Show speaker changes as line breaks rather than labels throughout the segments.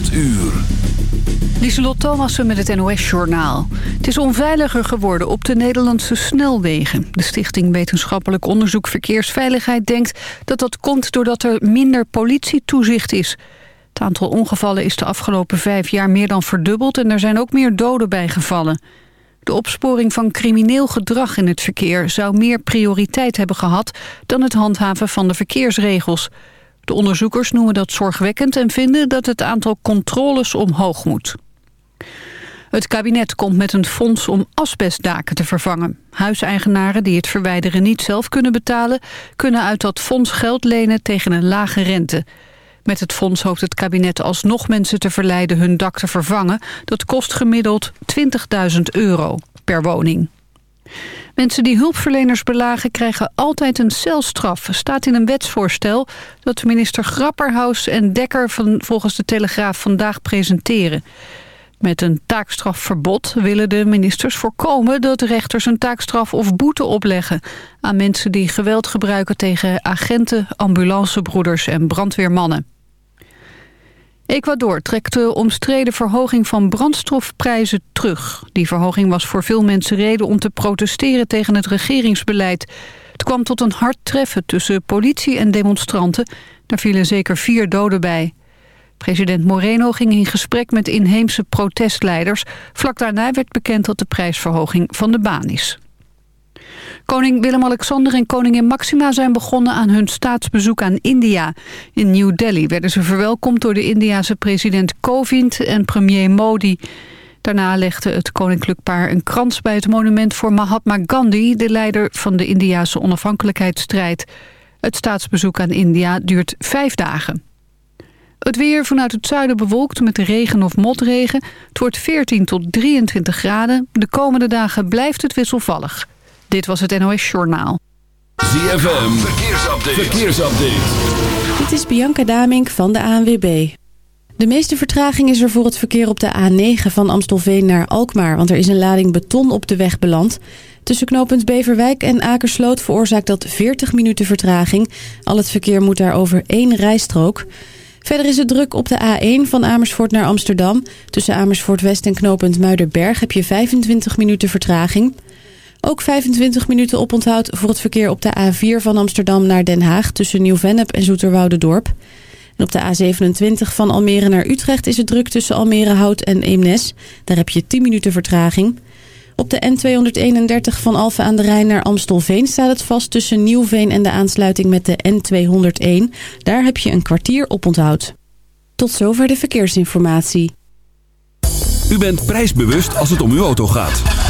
8 uur.
Lieselot Thomassen met het NOS-journaal. Het is onveiliger geworden op de Nederlandse snelwegen. De Stichting Wetenschappelijk Onderzoek Verkeersveiligheid denkt dat dat komt doordat er minder politietoezicht is. Het aantal ongevallen is de afgelopen vijf jaar meer dan verdubbeld... en er zijn ook meer doden bijgevallen. De opsporing van crimineel gedrag in het verkeer... zou meer prioriteit hebben gehad dan het handhaven van de verkeersregels... De onderzoekers noemen dat zorgwekkend en vinden dat het aantal controles omhoog moet. Het kabinet komt met een fonds om asbestdaken te vervangen. Huiseigenaren die het verwijderen niet zelf kunnen betalen... kunnen uit dat fonds geld lenen tegen een lage rente. Met het fonds hoopt het kabinet alsnog mensen te verleiden hun dak te vervangen. Dat kost gemiddeld 20.000 euro per woning. Mensen die hulpverleners belagen krijgen altijd een celstraf. Staat in een wetsvoorstel dat minister Grapperhaus en Dekker van, volgens de Telegraaf vandaag presenteren. Met een taakstrafverbod willen de ministers voorkomen dat rechters een taakstraf of boete opleggen aan mensen die geweld gebruiken tegen agenten, ambulancebroeders en brandweermannen. Ecuador trekt de omstreden verhoging van brandstofprijzen terug. Die verhoging was voor veel mensen reden om te protesteren tegen het regeringsbeleid. Het kwam tot een hard treffen tussen politie en demonstranten. Daar vielen zeker vier doden bij. President Moreno ging in gesprek met inheemse protestleiders. Vlak daarna werd bekend dat de prijsverhoging van de baan is. Koning Willem-Alexander en koningin Maxima zijn begonnen aan hun staatsbezoek aan India. In New Delhi werden ze verwelkomd door de Indiase president Kovind en premier Modi. Daarna legde het koninklijk paar een krans bij het monument voor Mahatma Gandhi... de leider van de Indiase onafhankelijkheidsstrijd. Het staatsbezoek aan India duurt vijf dagen. Het weer vanuit het zuiden bewolkt met regen of motregen. Het wordt 14 tot 23 graden. De komende dagen blijft het wisselvallig. Dit was het NOS Journaal.
ZFM, verkeersupdate. verkeersupdate.
Dit is Bianca Damink van de ANWB. De meeste vertraging is er voor het verkeer op de A9 van Amstelveen naar Alkmaar... want er is een lading beton op de weg beland. Tussen knooppunt Beverwijk en Akersloot veroorzaakt dat 40 minuten vertraging. Al het verkeer moet daar over één rijstrook... Verder is het druk op de A1 van Amersfoort naar Amsterdam. Tussen Amersfoort West en knooppunt Muiderberg heb je 25 minuten vertraging. Ook 25 minuten oponthoud voor het verkeer op de A4 van Amsterdam naar Den Haag... tussen Nieuw-Vennep en Zoeterwoude-dorp. En op de A27 van Almere naar Utrecht is het druk tussen Almere Hout en Eemnes. Daar heb je 10 minuten vertraging. Op de N231 van Alphen aan de Rijn naar Amstelveen staat het vast tussen Nieuwveen en de aansluiting met de N201. Daar heb je een kwartier oponthoud. Tot zover de verkeersinformatie.
U bent prijsbewust als het om uw auto gaat.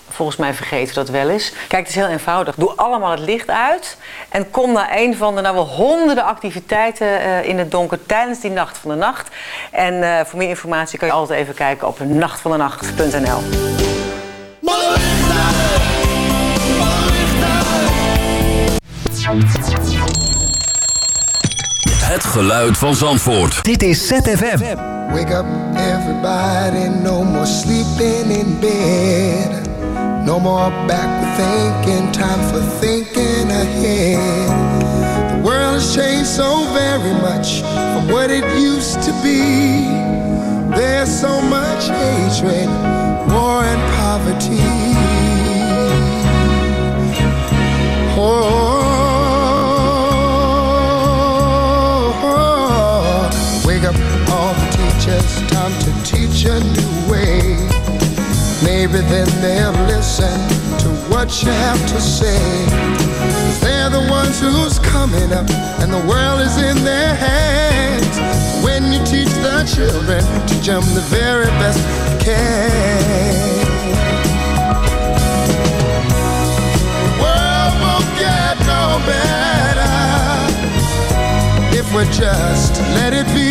Volgens mij vergeten we dat wel eens. Kijk, het is heel eenvoudig. Doe allemaal het licht uit en kom naar een van de nou wel honderden activiteiten eh, in het donker tijdens die Nacht van de Nacht. En eh, voor meer informatie kan je altijd even kijken op nachtvandenacht.nl.
Het geluid van Zandvoort.
Dit is ZFM.
Wake up everybody, no more sleeping in bed. No more backward thinking, time for thinking ahead. The world has changed so very much from what it used to be. There's so much hatred, war, and poverty. Oh, wake up all the teachers, time to teach a new. Maybe then they'll listen to what you have to say. they they're the ones who's coming up, and the world is in their hands. When you teach the children, teach them the very best you can. The world won't get no better if we just let it be.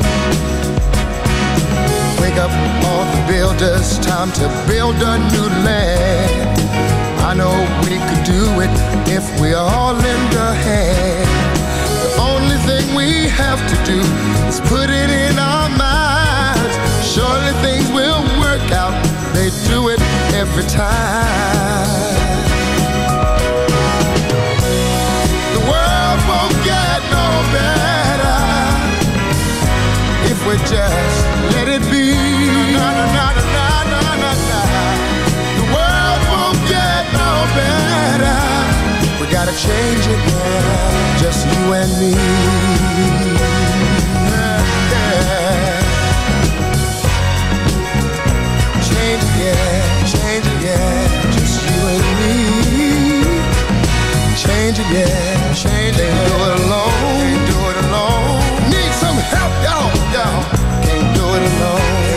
Wake up all the builders, time to build a new land. I know we could do it if we all lend a hand. The only thing we have to do is put it in our minds. Surely things will work out. They do it every time. We just let it be. Na, na, na. The world won't get no better. We gotta change it now, just you and me. Yeah. Change it, yeah, change it, yeah, just you and me. Change it, yeah, change it alone, going alone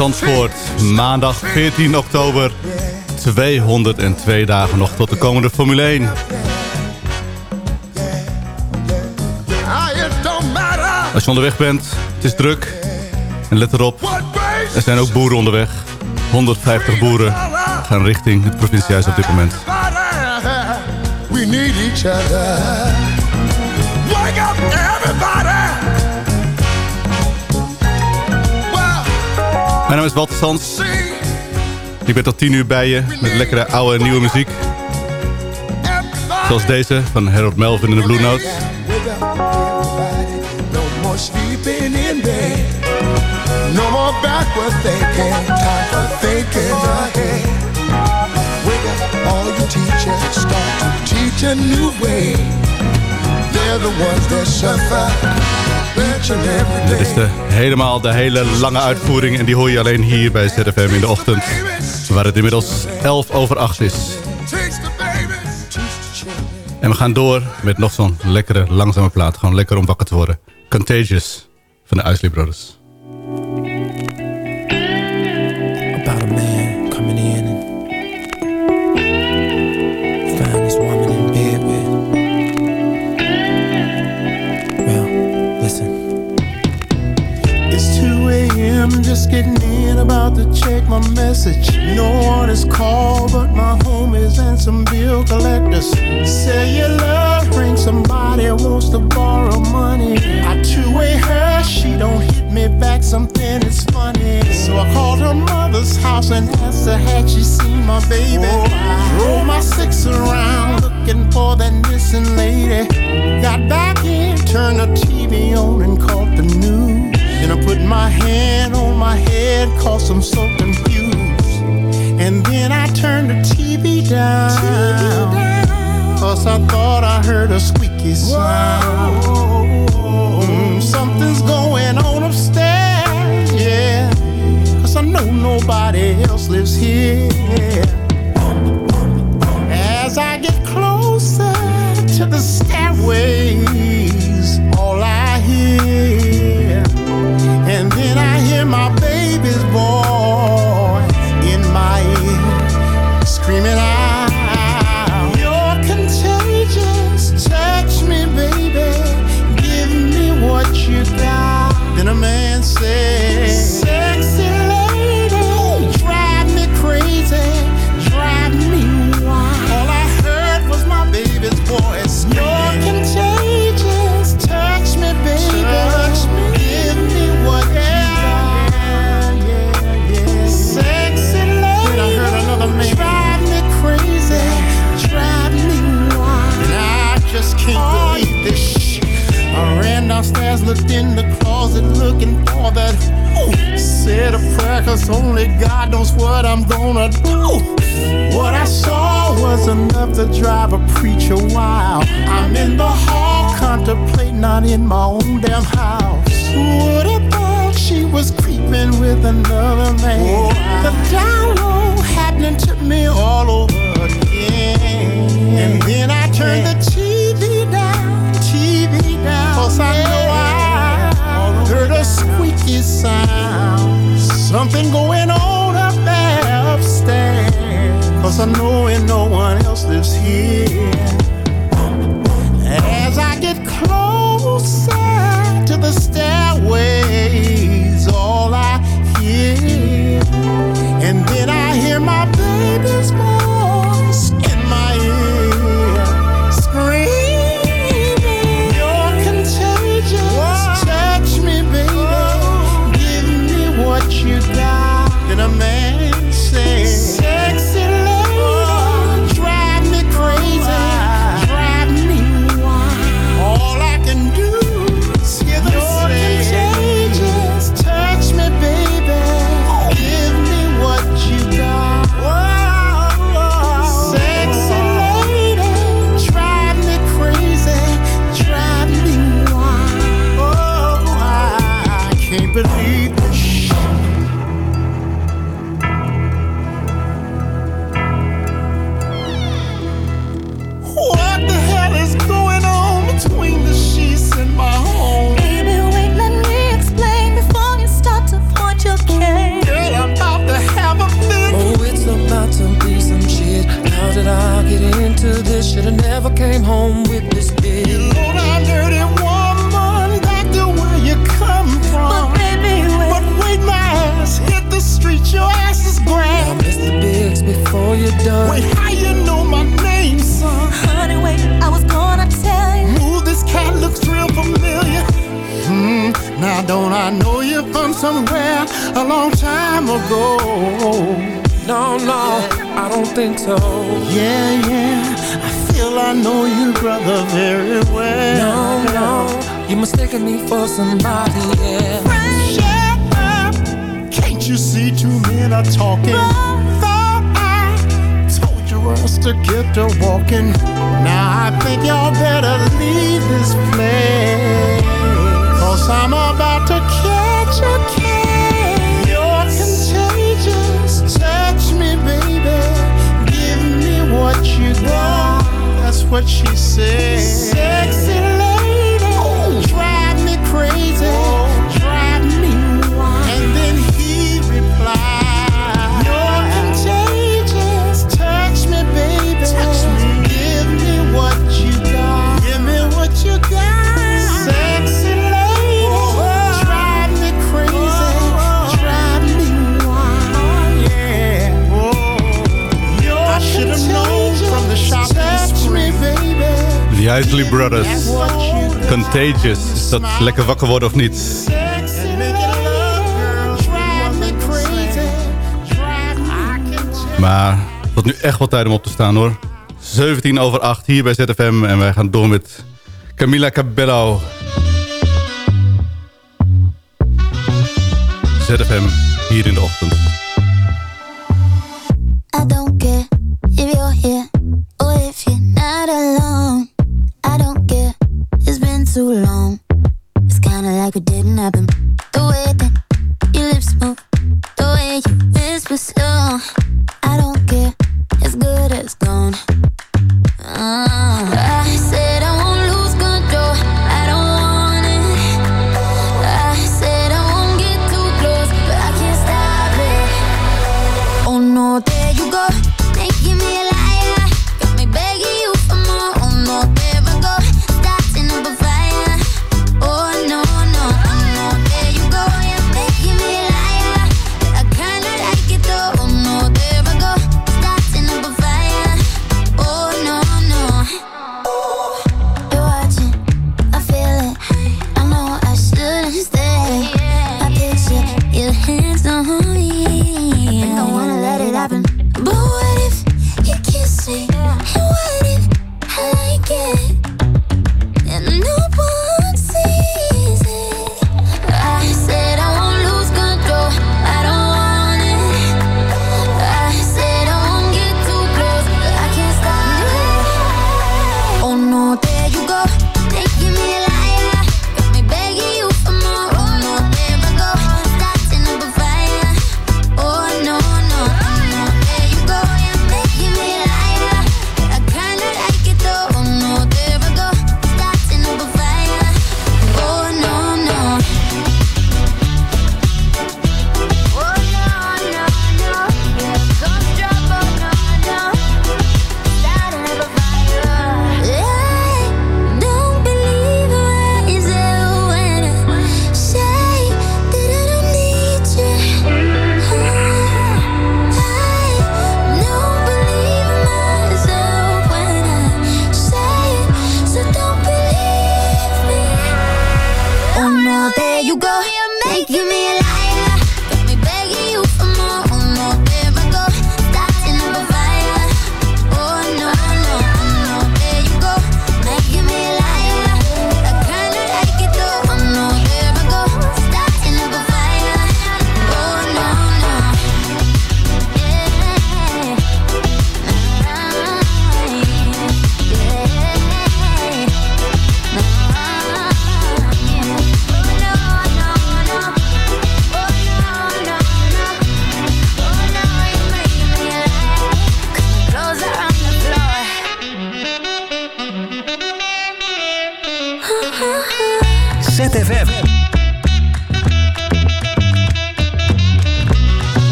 Zandvoort. Maandag 14 oktober. 202 dagen nog tot de komende Formule 1.
Ah, it don't matter
Als je onderweg bent, het is druk. En let erop, er zijn ook boeren onderweg. 150 boeren gaan richting het provinciehuis op dit moment.
We need each other.
Mijn naam is Walter Sands. Ik ben tot 10 uur bij je met lekkere oude en nieuwe muziek. Zoals deze van Harold Melvin en de Blue Notes.
No more in backward thinking. Time for thinking ahead. Wake up, all you teachers. Start to teach a new way. They're the ones that suffer.
Dit is de, helemaal de hele lange uitvoering. En die hoor je alleen hier bij ZFM in de ochtend. Waar het inmiddels 11 over 8 is. En we gaan door met nog zo'n lekkere, langzame plaat. Gewoon lekker om wakker te worden. Contagious van de Isley Brothers.
My message. No one is called, but my homies and some bill collectors. Cellular ring, somebody wants to borrow money. I two-way her, she don't hit me back, something is funny. So I called her mother's house and asked her had she seen my baby. Drove my six around looking for that missing lady. Got back in, turned the TV on and caught the news. Then I put my hand on my head, cause I'm so confused. And then I turned the TV down. Cause I thought I heard a squeaky sound. Mm, something's going on upstairs, yeah. Cause I know nobody else lives here. As I get closer to the stairways,
Isley Brothers. Contagious. Is dat lekker wakker worden of niet? Maar het wordt nu echt wel tijd om op te staan hoor. 17 over 8 hier bij ZFM. En wij gaan door met Camila Cabello. ZFM hier in de ochtend.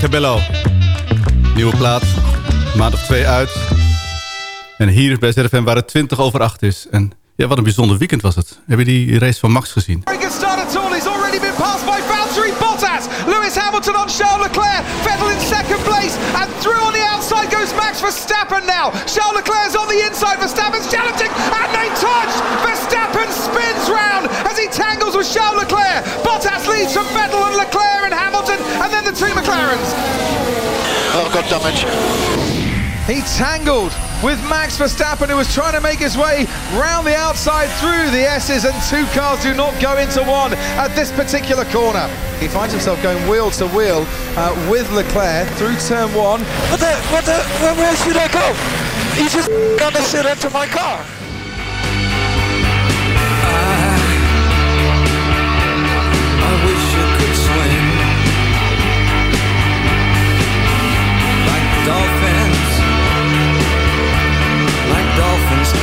Cabello. Nieuwe plaat. Maand of twee uit. En hier bij ZFM waar het 20 over 8 is. En ja, wat een bijzonder weekend was het. Heb je die race van Max gezien?
Lewis Hamilton on Charles Leclerc. Vettel in second place. And through on the outside goes Max Verstappen now. Charles Leclerc's on the inside. Verstappen's challenging. And they touch. Verstappen spins round as he tangles with Charles Leclerc. Bottas leads from Vettel and Leclerc and Hamilton. And then the two McLarens.
Oh, God damage.
He tangled with Max Verstappen, who was trying to make his way round the outside through the S's, and two cars do not go into one at this particular corner. He finds himself going wheel to wheel uh, with Leclerc through turn one.
What the, what the, where, where should I go? He just gonna sit into my car.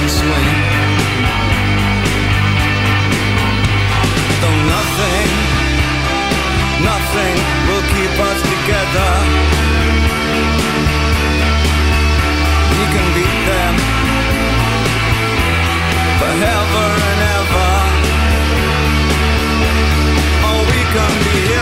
Though nothing, nothing will keep us together. We can beat them forever and ever. Oh, we can be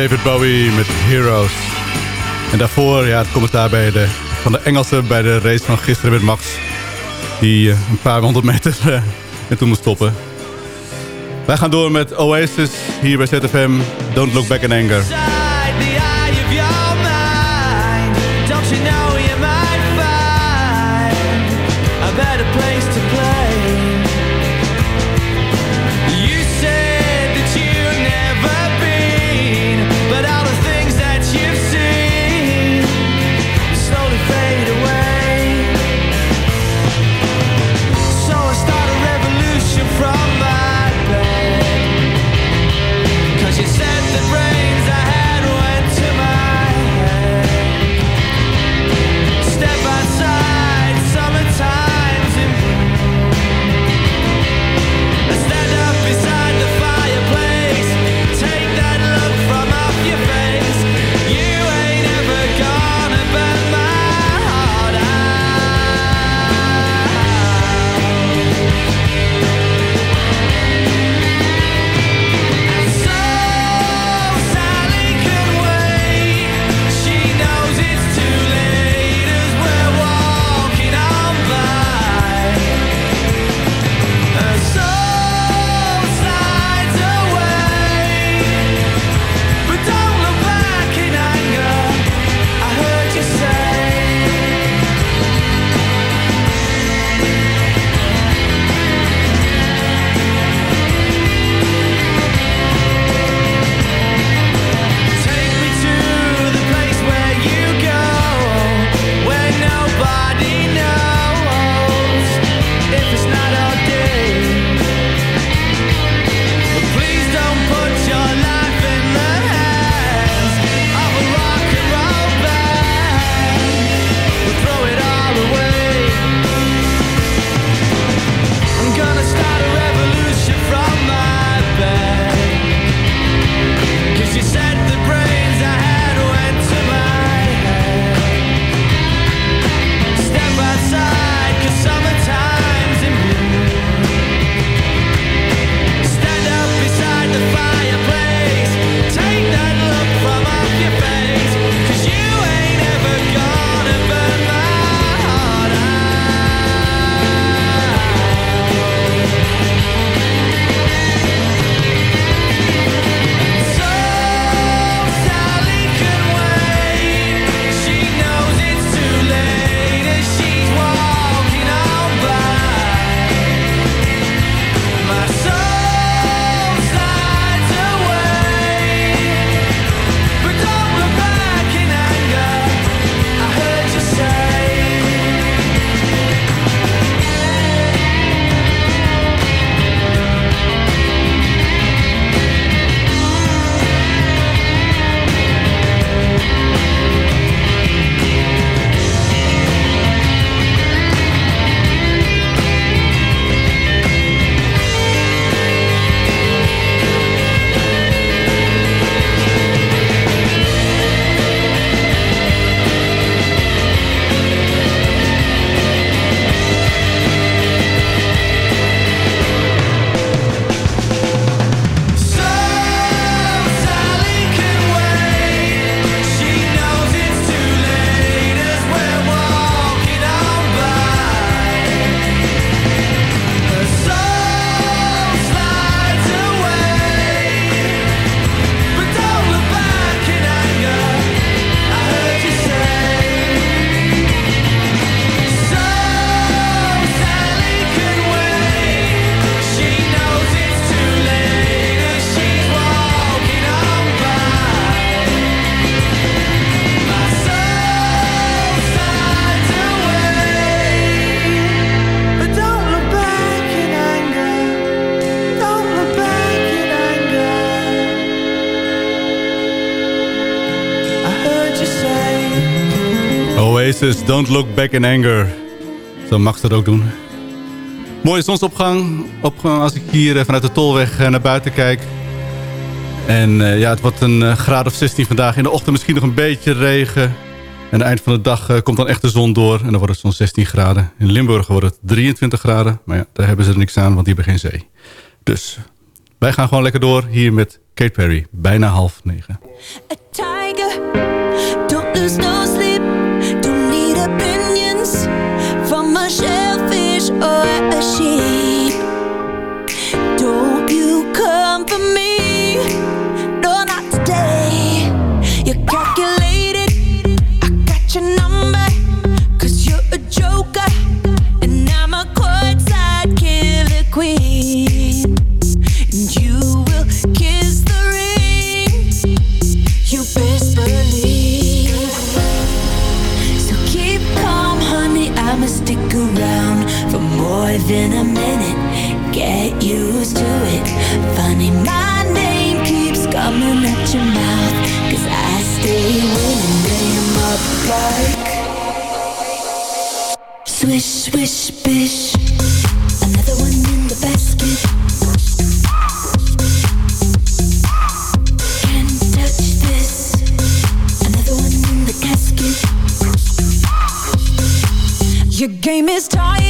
David Bowie met Heroes. En daarvoor ja, het commentaar bij de, van de Engelsen bij de race van gisteren met Max. Die eh, een paar honderd meter uh, en toen moest stoppen. Wij gaan door met Oasis hier bij ZFM. Don't look back in anger.
Don't
Look Back in Anger. Zo Max dat ook doen. Mooie zonsopgang opgang als ik hier eh, vanuit de Tolweg eh, naar buiten kijk. En eh, ja, het wordt een graad of 16 vandaag. In de ochtend misschien nog een beetje regen. En aan het eind van de dag komt dan echt de zon door. En dan wordt het zo'n 16 graden. In Limburg wordt het 23 graden. Maar ja, daar hebben ze er niks aan, want die hebben geen zee. Dus wij gaan gewoon lekker door hier met Kate Perry. Bijna half negen.
tiger. No sleep. Shellfish or a sheep. Than a minute. Get used to it. Funny, my name keeps coming at your mouth. Cause I stay winning. Name up like. Swish, swish, bish. Another one in the basket. Can't touch this. Another one in the casket. Your game is tired.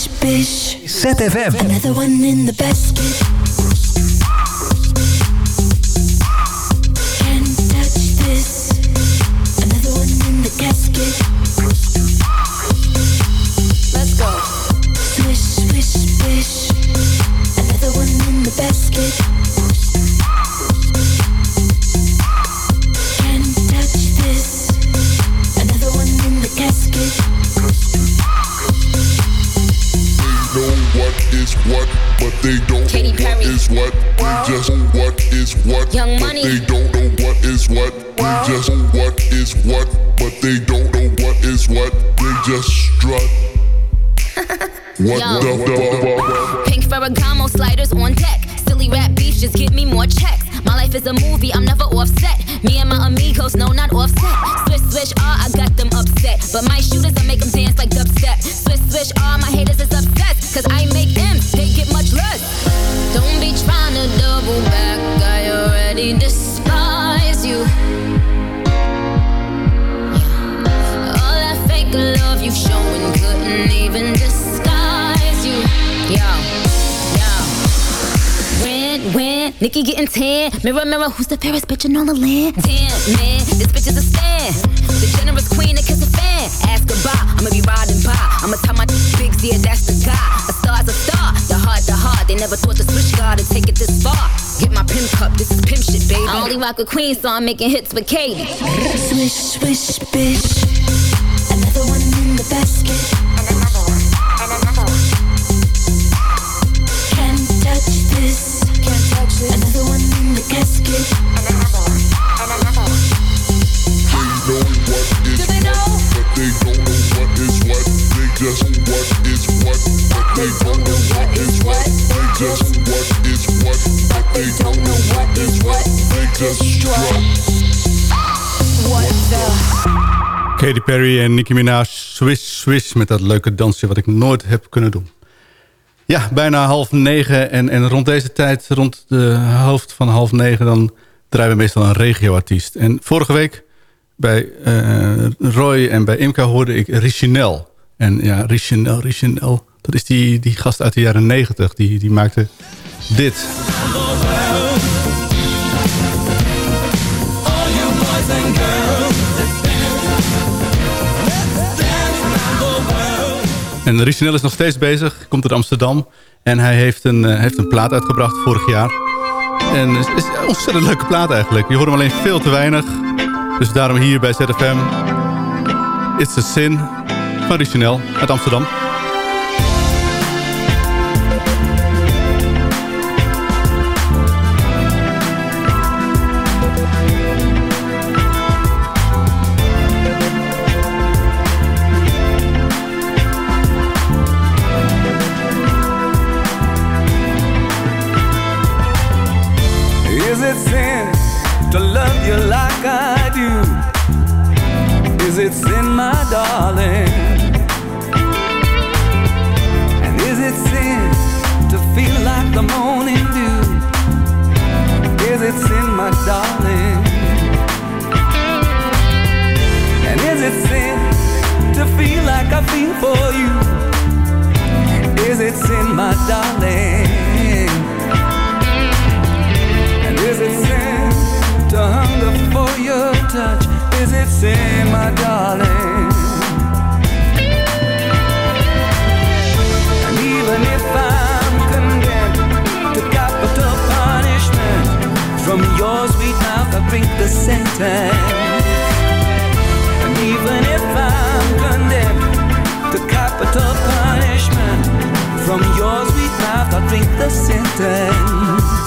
Bish. Set FM. Another one in the basket.
Ferragamo sliders on deck. Silly rap beef, just give me more checks. My life is a movie, I'm never offset. Me and my amigos, no, not offset. Swish, swish, ah, I got them upset. But my shooters, I make them dance like dubstep. Swish, swish, ah, my haters Nikki getting tan. Mirror, mirror, who's the fairest bitch in all the land? Damn, man, this bitch is a stan. The generous queen that kiss a fan. Ask goodbye, I'ma be riding by. I'ma tell my big yeah, that's the guy. A star's a star, the heart, the heart. They never thought the switch guard to take it this far. Get my pimp cup, this is pimp shit, baby. I only rock with queen, so I'm making hits with Katie.
Swish, swish, bish. Another one in the basket.
Katy Perry en Nicki Minaj, Swish Swish... met dat leuke dansje wat ik nooit heb kunnen doen. Ja, bijna half negen. En, en rond deze tijd, rond de hoofd van half negen... dan draaien we meestal een regioartiest. En vorige week bij eh, Roy en bij Imka hoorde ik Richinel. En ja, Richinel, Richinel... dat is die, die gast uit de jaren negentig. Die, die maakte dit. En Richinel is nog steeds bezig, komt uit Amsterdam. En hij heeft een, eh, heeft een plaat uitgebracht vorig jaar. En het is een ontzettend leuke plaat eigenlijk. Je hoort hem alleen veel te weinig. Dus daarom hier bij ZFM. It's a Sin van Richinel uit Amsterdam.
The morning dew? Is it sin, my darling? And is it sin to feel like I feel for you? Is it sin, my darling? And is it sin to hunger for your touch? Is it sin, my darling? Drink the sentence. And even if I'm condemned to capital punishment, from your sweet mouth I drink the sentence.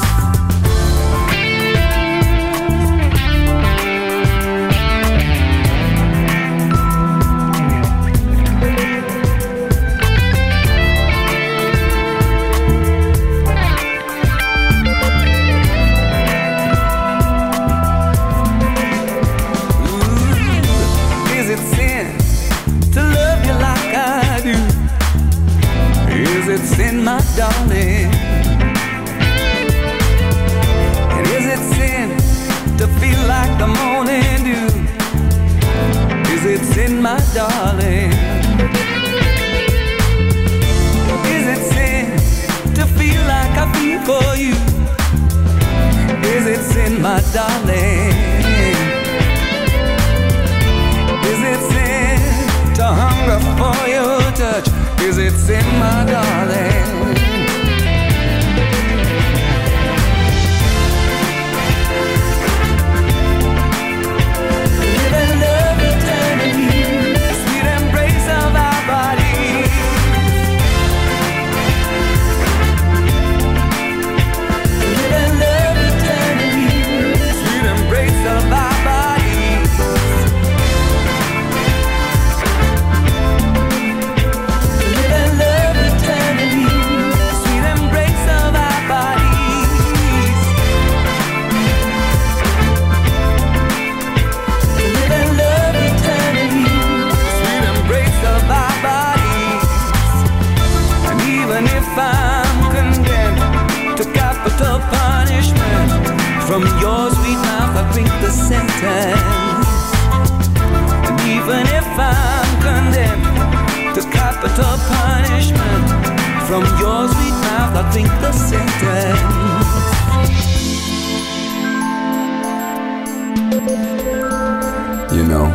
You
know,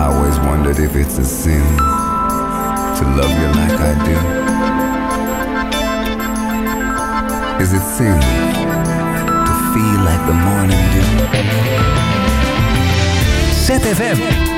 I always wondered if it's a sin to love you like I do. Is it sin to feel like the morning dew?
ZFM.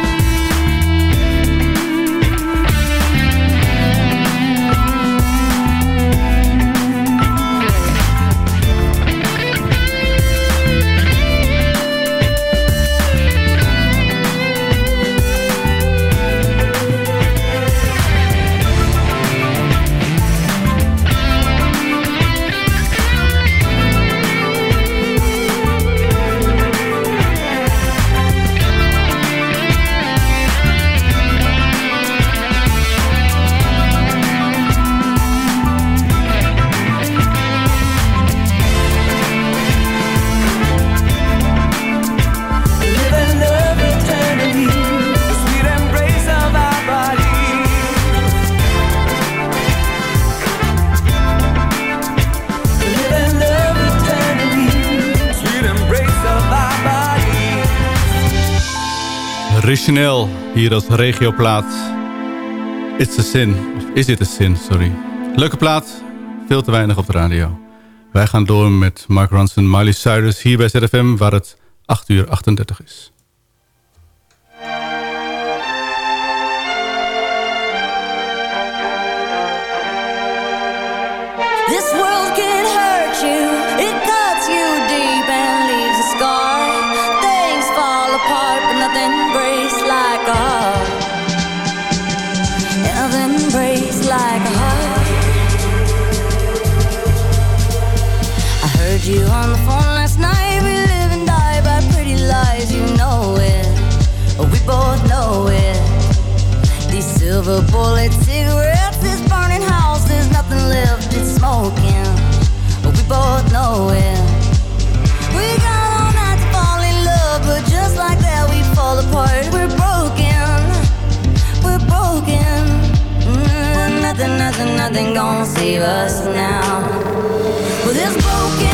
Richinel, hier als regioplaat. It's a sin. Of is it a sin, sorry. Leuke plaat, veel te weinig op de radio. Wij gaan door met Mark Ronson, Miley Cyrus hier bij ZFM... waar het 8 uur 38 is.
You on the phone last night. We live and die by pretty lies, you know it. We both know it. These silver bullet cigarettes, this burning house, there's nothing left, it's smoking. We both know it. We got all night to fall in love, but just like that, we fall apart. We're broken, we're broken. Mm, nothing, nothing, nothing gonna save us now. Well, this broken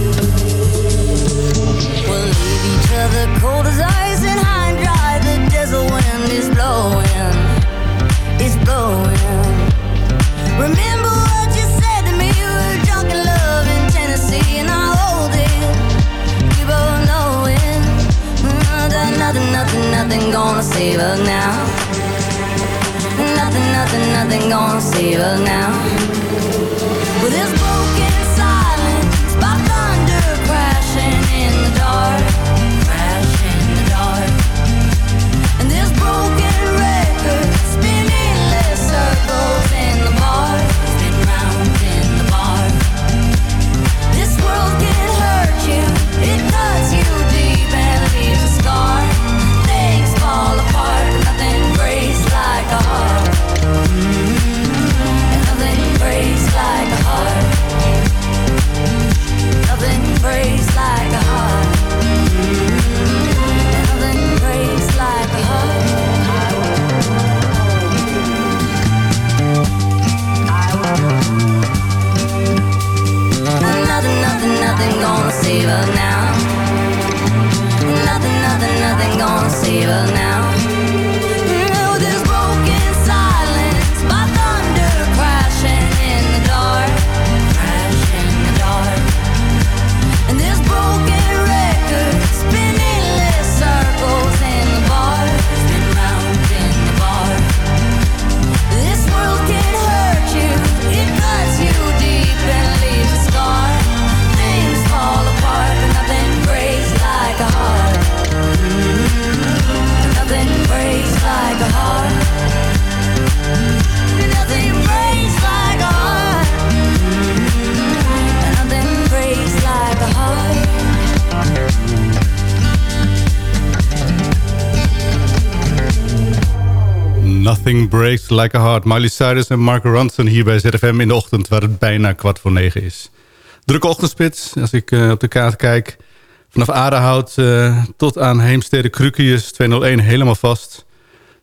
each cold as ice and high and dry. The desert wind is blowing, blowing. Remember what you said to me? Love in Tennessee, and I hold it. We both know it. Nothing, nothing, nothing gonna save us now. Nothing, nothing, nothing gonna save us now. Like a Heart.
Miley Cyrus en Mark Ronson hier bij ZFM in de ochtend... waar het bijna kwart voor negen is. Drukke ochtendspits, als ik eh, op de kaart kijk. Vanaf Aardehout eh, tot aan Heemstede Krukius 201 helemaal vast.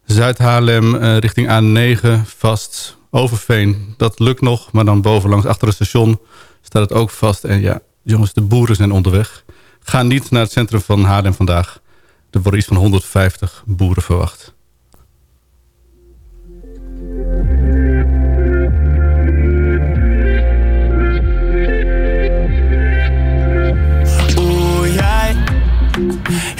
Zuid-Haarlem eh, richting A9 vast. Overveen, dat lukt nog. Maar dan bovenlangs achter het station staat het ook vast. En ja, jongens, de boeren zijn onderweg. Ga niet naar het centrum van Haarlem vandaag. Er worden iets van 150 boeren verwacht.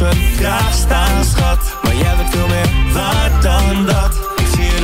even graag staan, schat. Maar jij bent veel meer waard dan dat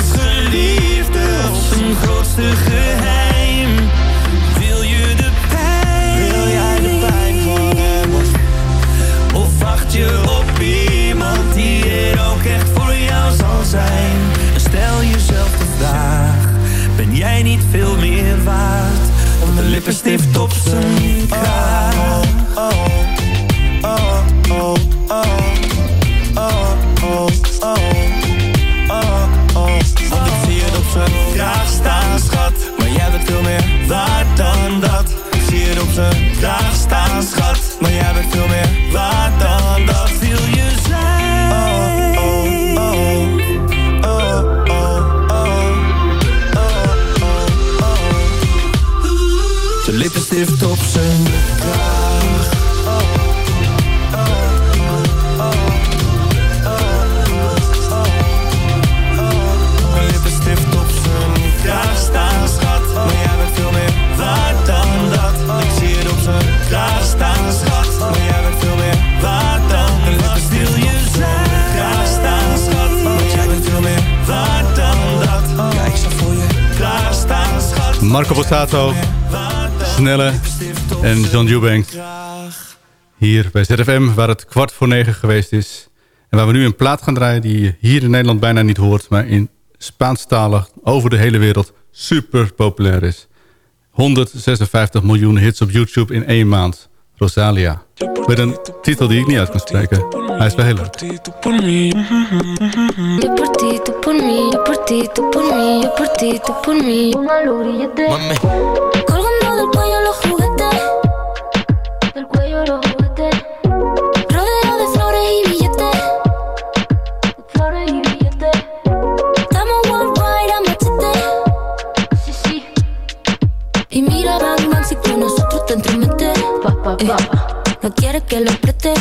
ons geliefde, een grootste geheim.
Snelle en John Eubank. Hier bij ZFM, waar het kwart voor negen geweest is. En waar we nu een plaat gaan draaien die je hier in Nederland bijna niet hoort... maar in Spaanstalig over de hele wereld super populair is. 156 miljoen hits op YouTube in één maand. Rosalia. Met een titel die ik niet uit kan spreken. Hij is wel heel leuk.
Mami. Colgando del cuello los juguetes, del cuello los Eh, no quieres que lo preste.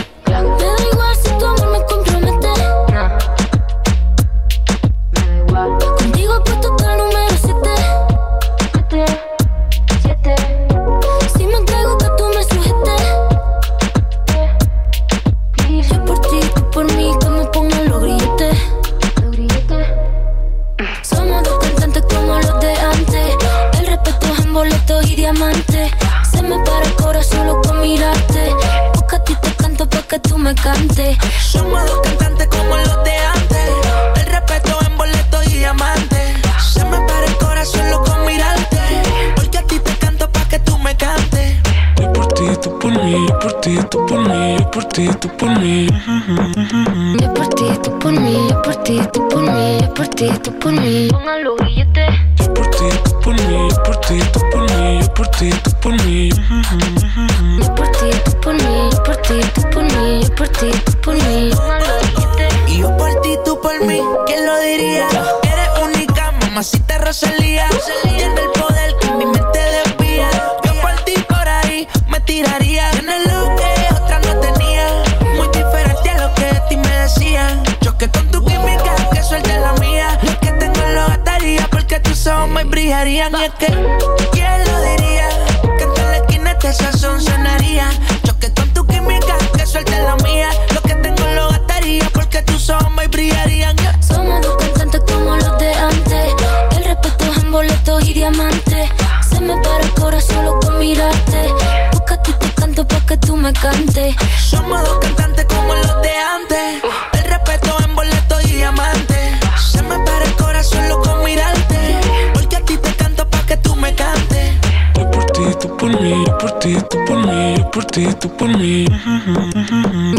canto pa' que tú me cantes.
Somos dos cantantes como los de antes. El respeto en boleto y diamante. Se me para el corazón loco mirarte. Porque a ti te canto pa' que tú me cantes.
Yo por ti, tú por mí, yo por ti, tú por mí, yo por ti, tú por mí.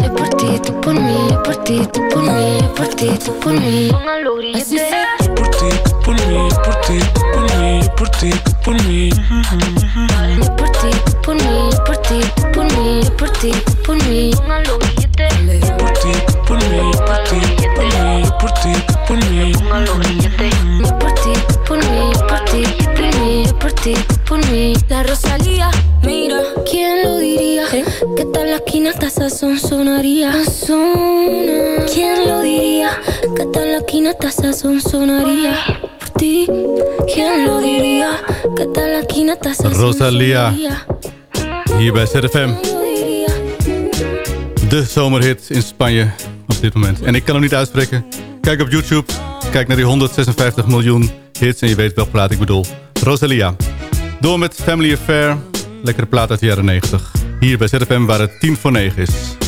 Yo por ti, tú por mí, yo por ti, tú por mí, yo por ti, tú por mí. Así será.
Yo por ti, tú por mí, yo por ti, tú por mí, yo por ti, tú por mí.
Yo por ti, tú por mí, por mí, por ti, por mí.
Póngalo billete. Por ti, por mí, por ti, por
mí, por ti, por mí. Póngalo
billete. Por ti, por mí,
por ti, por mí, por ti, por mí. La Rosalía, mira, ¿quién lo diría? ¿Eh? Que tal la esquina taza son sonaría. ¿Quién lo diría? Que tal la esquina taza son sonaría. ¿Quién lo diría? que tal la
quinata
Rosalía.
hier bij ZFM. De zomerhit in Spanje op dit moment. En ik kan hem niet uitspreken. Kijk op YouTube, kijk naar die 156 miljoen hits en je weet welke plaat ik bedoel. Rosalia. Door met Family Affair, lekkere plaat uit de jaren 90. Hier bij ZFM waar het 10 voor 9 is.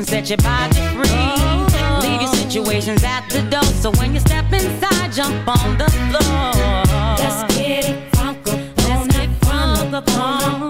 and set your body free. Leave your situations at the door. So when you step inside, jump on the floor.
Let's get it funky. Let's get
funky.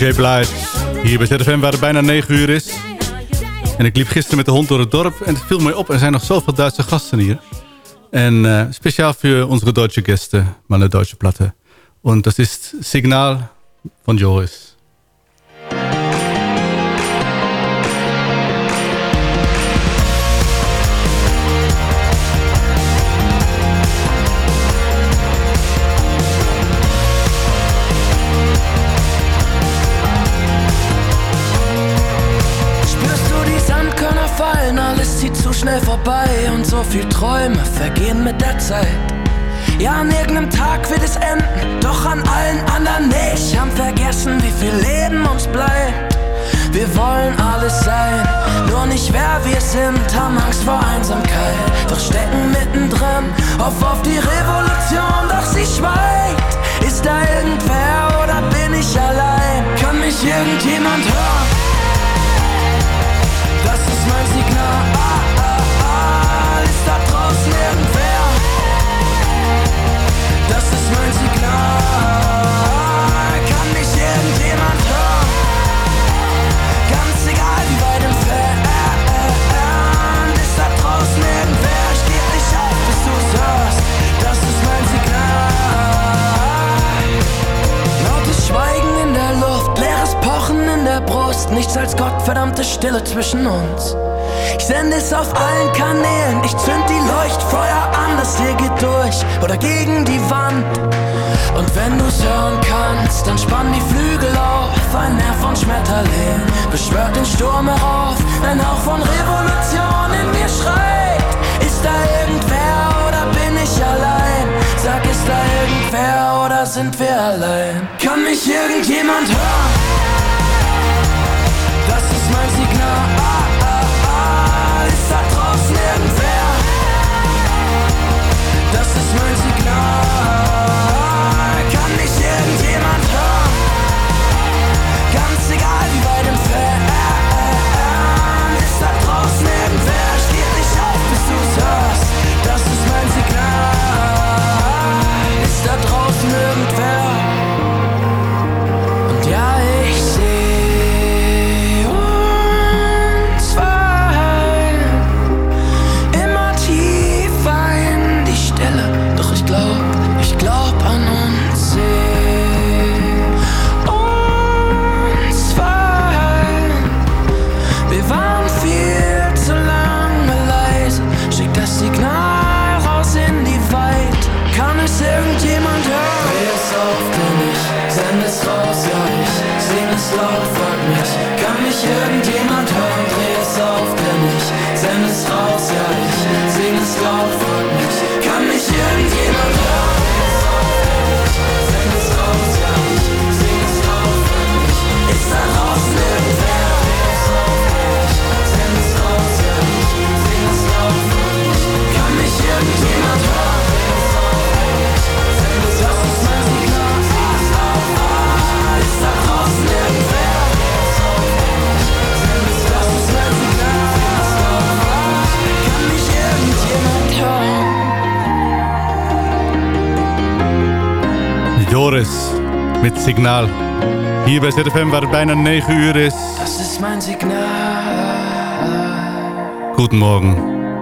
DJ Hier bij ZFM waar het bijna 9 uur is. En ik liep gisteren met de hond door het dorp en het viel mij op. Er zijn nog zoveel Duitse gasten hier. En eh, speciaal voor onze Duitse gasten, de Duitse Platten. En dat is het signaal van Joris.
schnell vorbei und so viel Träume vergehen mit der Zeit. Ja, an irgendeinem Tag wird es enden, doch an allen anderen nicht. Haben vergessen, wie viel Leben uns bleibt. Wir wollen alles sein, nur nicht wer wir sind. Haben Angst vor Einsamkeit, doch stecken mittendrin. Hoff auf die Revolution, doch sie schweigt. Ist da irgendwer oder bin ich allein? Kann mich irgendjemand hören? Das ist mein Signal. Gottverdammte Stille zwischen uns. Ich sende es auf allen Kanälen, ich zünd die Leuchtfeuer an, das hier geht durch oder gegen die Wand. Und wenn du's hören kannst, dann spann die Flügel auf, ein Nerv von Schmetterling beschwört den Sturm herauf, ein Hauch von Revolution in mir schreit. Ist da irgendwer oder bin ich allein? Sag, ist da irgendwer oder sind wir allein? Kann mich irgendjemand hören? Das ist mein Signal.
Met Signaal. Hier bij ZFM waar het bijna 9 uur is.
Das ist mein Signal.
Guten Morgen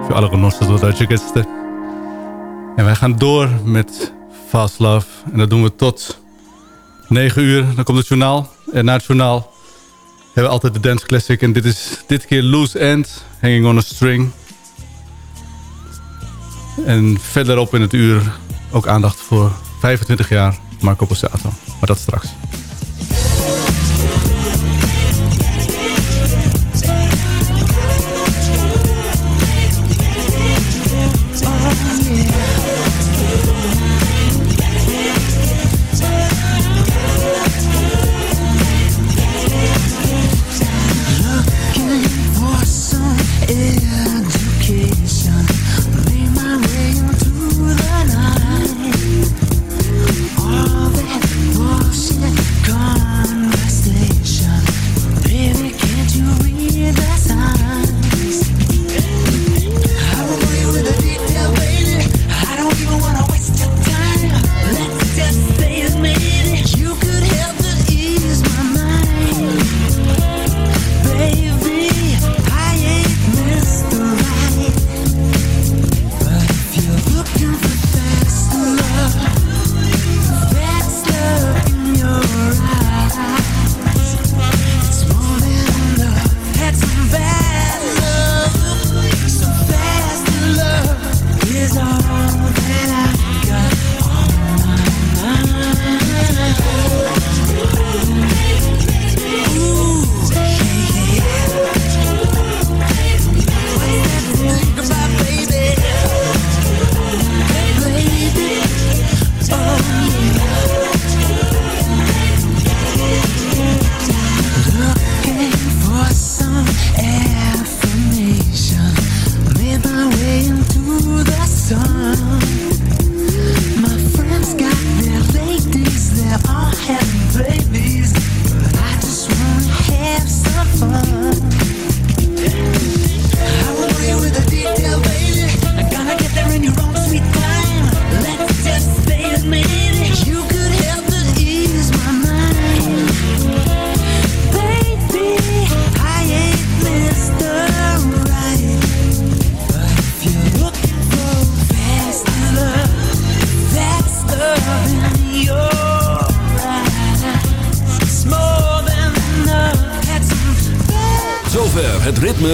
voor alle genossen door Duitse Gäste. En wij gaan door met Fast Love. En dat doen we tot 9 uur. Dan komt het journaal. En na het journaal hebben we altijd de Dance Classic. En dit is dit keer Loose End, Hanging on a String. En verderop in het uur ook aandacht voor 25 jaar Marco Borsato. Maar dat straks.